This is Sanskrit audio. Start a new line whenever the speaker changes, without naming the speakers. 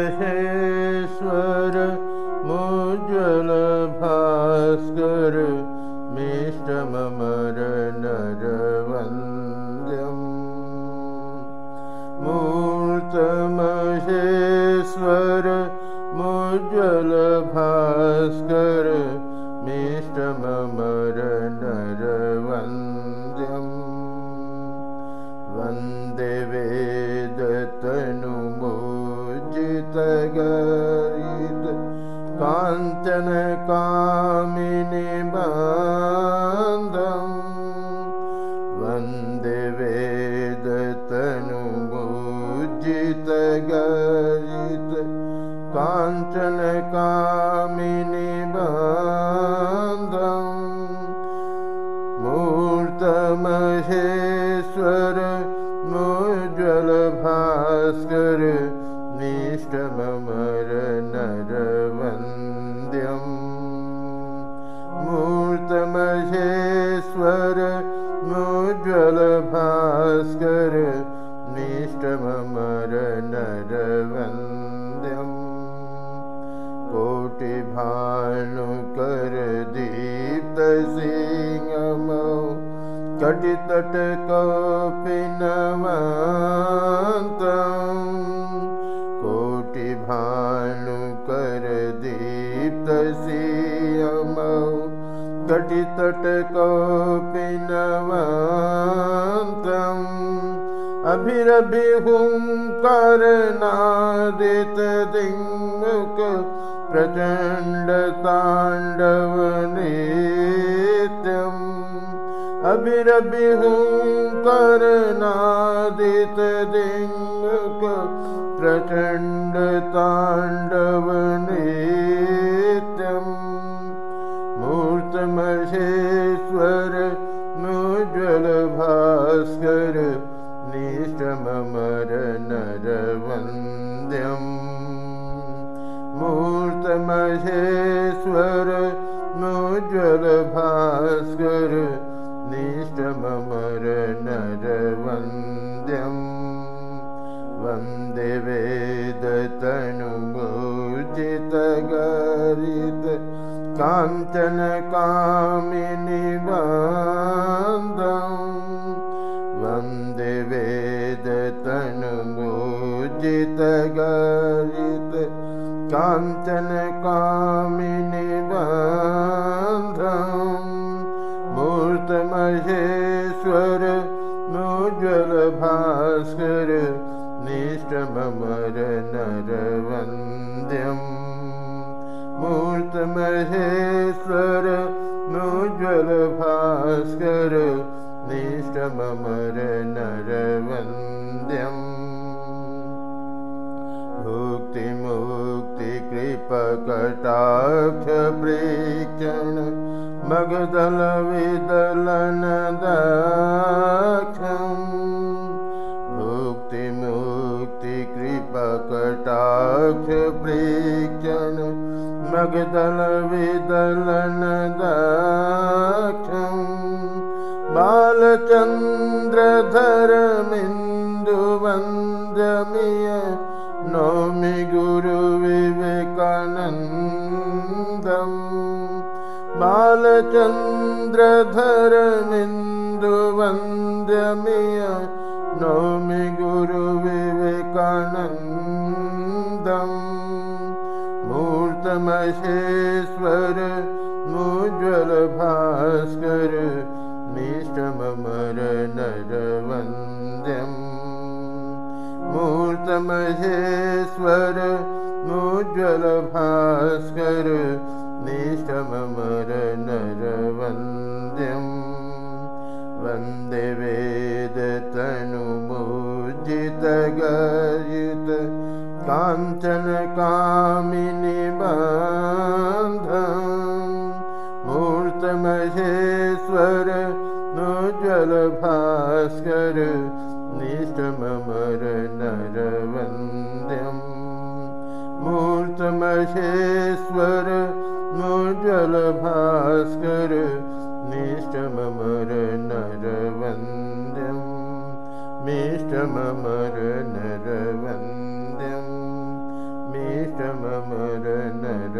महेश्वर मुज्ज्वल भास्कर मिष्टमर नरवन्द्यम् मूर्तमहेश्वर मुज्ज्वल भास्कर मिष्टमर नरवन्द्यम् वन्दे वेदतनुमोजितगरित काञ्चनकामिनि बान्धम् वन्दे वेदतनुमोजितगरित काञ्चनकामिनि बान्धम् मूर्तमहेश्वर भास्कर निष्ठमर नरवन्द्यम् मूर्तमहेश्वर भास्कर निष्ठमर नरवन्द्यम् कोटिभानुकर दीप्तसिंहमौ कटितटकोपिनवन्तम् कोटिभानुकरदीप्तसिंहमौ कटितटकोपिनवन्तम् अभिरभिहुङ्करनादितदिङ्मुक प्रचण्डताण्डवनित्यम् अभिरभिहुङ्करनादितदिङ्मुक प्रचण्डताण्डवनित्यम् मूर्तमहेश्वर मुज्ज्वल भास्कर निष्टमर नरवन्द्यम् मूर्तमहेश्वर मुज्ज्वल भास्कर निष्टमर नरवन्द्यम् वन्दे वेदतनुमोचितगरित काञ्चनकामिनि बान्धम् वन्दे वेदतनुमोचितगरित काञ्चनकामिनि बान्धम् मूर्तमहेश्वर मुज्ज्वल भास्कर मूर्तमहेश्वर मुज्ज्वल भास्कर निष्टमर नरवन्द्यम् भुक्तिमुक्तिकृपकटाक्षप्रेक्षण मगदलविदलनदाक्षम् भुक्तिमुक्तिकृपकटाक्षप्रेक्षण मगदलविदलनदाक्षम् बालचन्द्रधरमिन्दुवन्द्यमिय नौमि गुरुविवेकानन्दम् बालचन्द्रधरमिन्दुवन्द्यमिय नौमि गुरुविवेकानन्दम् मूर्तमहेश्वर मुज्ज्वल भास्कर निष्टमर नरवन्द्यम् मूर्तमहेश्वर मुज्ज्वल भास्कर निष्टमर नरवन्द्यम् वन्दे वेदतनुमोजितगरित काञ्चनकामिनि बान्धम् मूर्तमहेश्वर मुज्ज्वल भास्कर निष्टमर नरवन्द्यम् मूर्तमहेश्वर मुज्ज्वल भास्कर निष्टमर नरवन्द्यम् मिष्टमर नरवन्द्यम् अमर नर